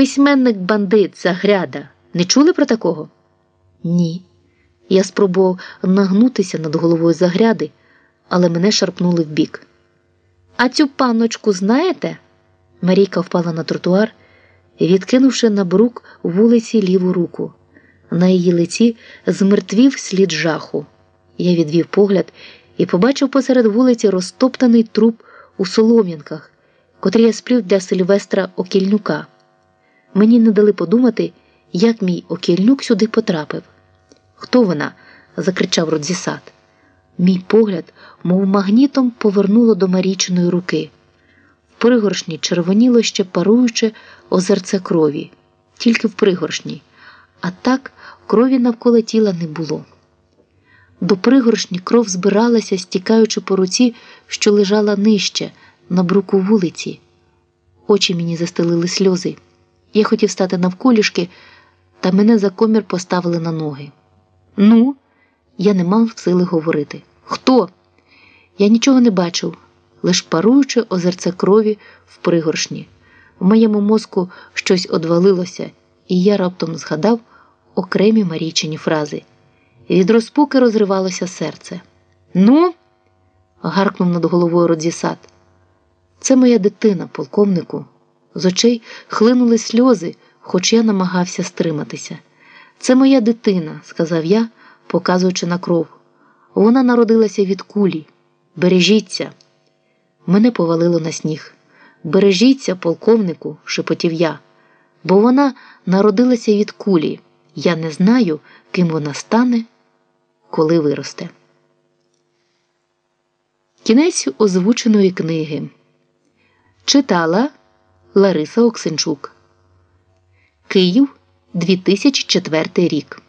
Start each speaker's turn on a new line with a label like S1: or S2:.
S1: Письменник бандит Загряда. Не чули про такого? Ні. Я спробував нагнутися над головою загряди, але мене шарпнули вбік. А цю панночку знаєте? Марійка впала на тротуар, відкинувши на брук вулиці ліву руку. На її лиці змертвів слід жаху. Я відвів погляд і побачив посеред вулиці розтоптаний труп у солом'янках, котрий я сплів для Сильвестра Окільнюка. Мені не дали подумати, як мій окільнюк сюди потрапив. Хто вона? закричав Родзісад. Мій погляд, мов магнітом, повернуло до Марічиної руки. В пригоршні червоніло ще паруюче озерце крові, тільки в пригоршні, а так крові навколо тіла не було. До пригоршні кров збиралася, стікаючи по руці, що лежала нижче, на бруку вулиці. Очі мені застелили сльози. Я хотів стати навколішки, та мене за комір поставили на ноги. Ну, я не мав сили говорити. Хто? Я нічого не бачив, лиш паруючи озерце крові в пригоршні. В моєму мозку щось одвалилося, і я раптом згадав окремі марійчині фрази. Від розпуки розривалося серце. Ну, гаркнув над головою Родзісад. Це моя дитина, полковнику. З очей хлинули сльози, хоч я намагався стриматися. Це моя дитина, сказав я, показуючи на кров. Вона народилася від кулі. Бережіться. Мене повалило на сніг. Бережіться, полковнику, шепотів я, бо вона народилася від кулі. Я не знаю, ким вона стане, коли виросте. Кінець озвученої книги читала Лариса Оксенчук. Київ 2004 рік.